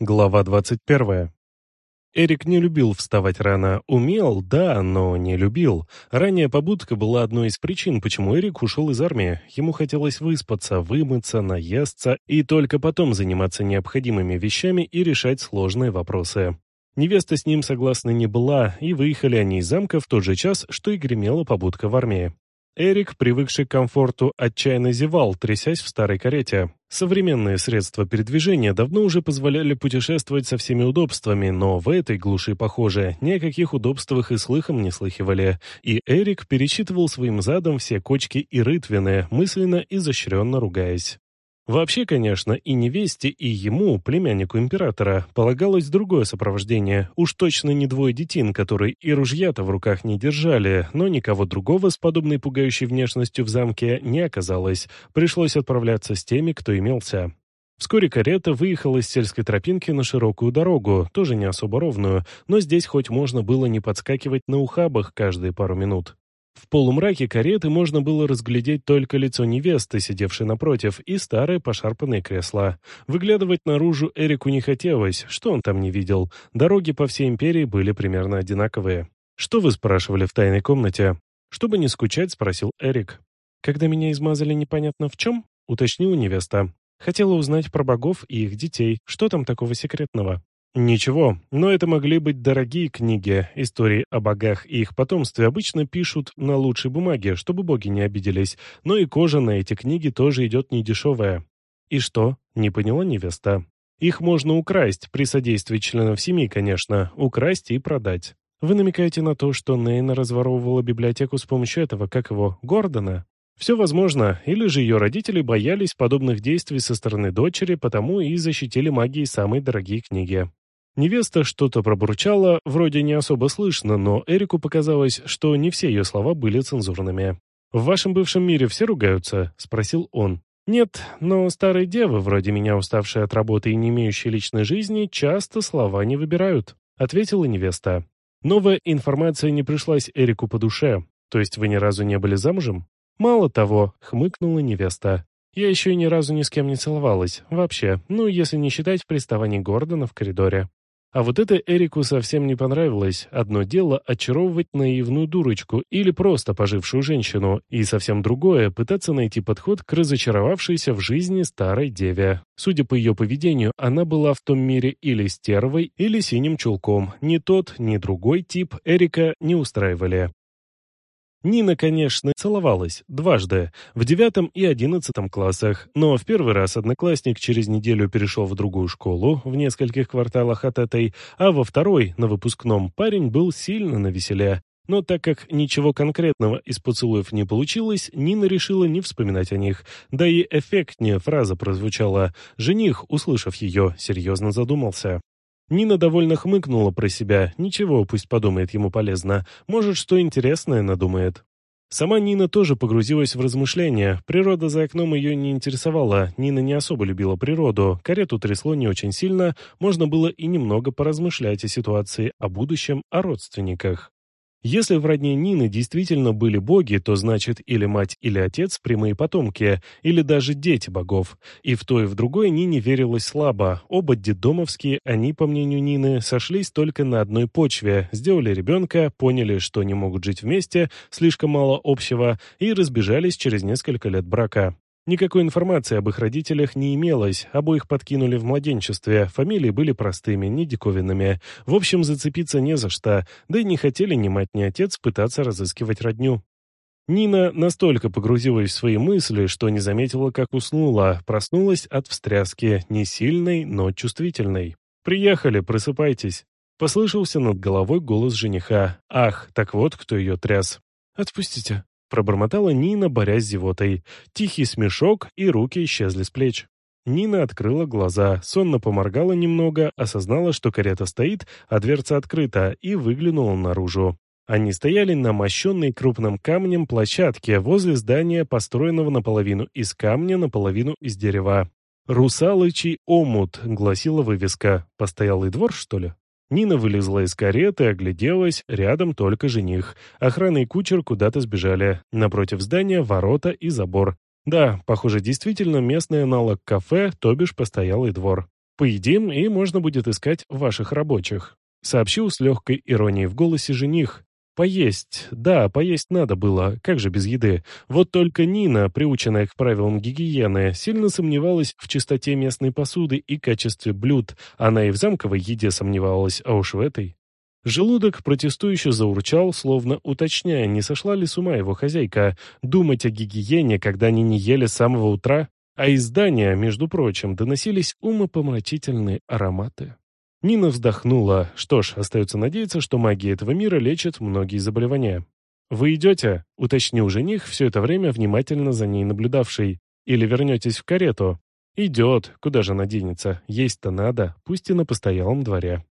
Глава 21. Эрик не любил вставать рано. Умел, да, но не любил. Ранняя побудка была одной из причин, почему Эрик ушел из армии. Ему хотелось выспаться, вымыться, наесться и только потом заниматься необходимыми вещами и решать сложные вопросы. Невеста с ним согласна не была, и выехали они из замка в тот же час, что и гремела побудка в армии. Эрик, привыкший к комфорту, отчаянно зевал, трясясь в старой карете. Современные средства передвижения давно уже позволяли путешествовать со всеми удобствами, но в этой глуши, похоже, ни о каких и слыхом не слыхивали. И Эрик перечитывал своим задом все кочки и рытвины, мысленно изощренно ругаясь. Вообще, конечно, и невесте, и ему, племяннику императора, полагалось другое сопровождение. Уж точно не двое детин, которые и ружья-то в руках не держали, но никого другого с подобной пугающей внешностью в замке не оказалось. Пришлось отправляться с теми, кто имелся. Вскоре карета выехала с сельской тропинки на широкую дорогу, тоже не особо ровную, но здесь хоть можно было не подскакивать на ухабах каждые пару минут. В полумраке кареты можно было разглядеть только лицо невесты, сидевшей напротив, и старое пошарпанное кресло. Выглядывать наружу Эрику не хотелось, что он там не видел. Дороги по всей империи были примерно одинаковые. «Что вы спрашивали в тайной комнате?» Чтобы не скучать, спросил Эрик. «Когда меня измазали непонятно в чем?» — уточнила невеста. «Хотела узнать про богов и их детей. Что там такого секретного?» Ничего, но это могли быть дорогие книги. Истории о богах и их потомстве обычно пишут на лучшей бумаге, чтобы боги не обиделись, но и кожа на эти книги тоже идет недешевая. И что? Не поняла невеста. Их можно украсть, при содействии членов семьи, конечно, украсть и продать. Вы намекаете на то, что Нейна разворовывала библиотеку с помощью этого, как его, Гордона? Все возможно, или же ее родители боялись подобных действий со стороны дочери, потому и защитили магией самые дорогие книги. Невеста что-то пробурчала, вроде не особо слышно, но Эрику показалось, что не все ее слова были цензурными. «В вашем бывшем мире все ругаются?» — спросил он. «Нет, но старые девы, вроде меня, уставшие от работы и не имеющие личной жизни, часто слова не выбирают», — ответила невеста. Новая информация не пришлась Эрику по душе. То есть вы ни разу не были замужем? Мало того, хмыкнула невеста. Я еще ни разу ни с кем не целовалась. Вообще, ну, если не считать приставаний Гордона в коридоре. А вот это Эрику совсем не понравилось. Одно дело очаровывать наивную дурочку или просто пожившую женщину, и совсем другое — пытаться найти подход к разочаровавшейся в жизни старой деве. Судя по ее поведению, она была в том мире или стервой, или синим чулком. Ни тот, ни другой тип Эрика не устраивали. Нина, конечно, целовалась дважды, в девятом и одиннадцатом классах, но в первый раз одноклассник через неделю перешел в другую школу в нескольких кварталах от этой, а во второй, на выпускном, парень был сильно навеселе. Но так как ничего конкретного из поцелуев не получилось, Нина решила не вспоминать о них. Да и эффектнее фраза прозвучала. Жених, услышав ее, серьезно задумался. Нина довольно хмыкнула про себя. Ничего, пусть подумает ему полезно. Может, что интересное надумает. Сама Нина тоже погрузилась в размышления. Природа за окном ее не интересовала. Нина не особо любила природу. Карету трясло не очень сильно. Можно было и немного поразмышлять о ситуации, о будущем, о родственниках. Если в родне Нины действительно были боги, то значит или мать, или отец – прямые потомки, или даже дети богов. И в то и в другое Нине верилось слабо. Оба дедомовские, они, по мнению Нины, сошлись только на одной почве, сделали ребенка, поняли, что не могут жить вместе, слишком мало общего, и разбежались через несколько лет брака. Никакой информации об их родителях не имелось, обоих подкинули в младенчестве, фамилии были простыми, не диковинными. В общем, зацепиться не за что, да и не хотели ни мать, ни отец пытаться разыскивать родню. Нина настолько погрузилась в свои мысли, что не заметила, как уснула, проснулась от встряски, не сильной, но чувствительной. «Приехали, просыпайтесь!» Послышался над головой голос жениха. «Ах, так вот кто ее тряс!» «Отпустите!» Пробормотала Нина, борясь с зевотой. Тихий смешок, и руки исчезли с плеч. Нина открыла глаза, сонно поморгала немного, осознала, что карета стоит, а дверца открыта, и выглянула наружу. Они стояли на мощенной крупным камнем площадке возле здания, построенного наполовину из камня, наполовину из дерева. «Русалычий омут», — гласила вывеска. «Постоялый двор, что ли?» Нина вылезла из кареты, огляделась, рядом только жених. Охрана и кучер куда-то сбежали. Напротив здания ворота и забор. Да, похоже, действительно местный аналог кафе, то бишь постоялый двор. Поедим, и можно будет искать ваших рабочих», — сообщил с легкой иронией в голосе жених. «Поесть. Да, поесть надо было. Как же без еды? Вот только Нина, приученная к правилам гигиены, сильно сомневалась в чистоте местной посуды и качестве блюд. Она и в замковой еде сомневалась, а уж в этой. Желудок протестующе заурчал, словно уточняя, не сошла ли с ума его хозяйка, думать о гигиене, когда они не ели с самого утра, а из здания, между прочим, доносились умопомрачительные ароматы. Нина вздохнула. Что ж, остается надеяться, что магия этого мира лечит многие заболевания. «Вы идете?» — уточнил жених, все это время внимательно за ней наблюдавший. «Или вернетесь в карету?» «Идет. Куда же она денется? Есть-то надо, пусть и на постоялом дворе».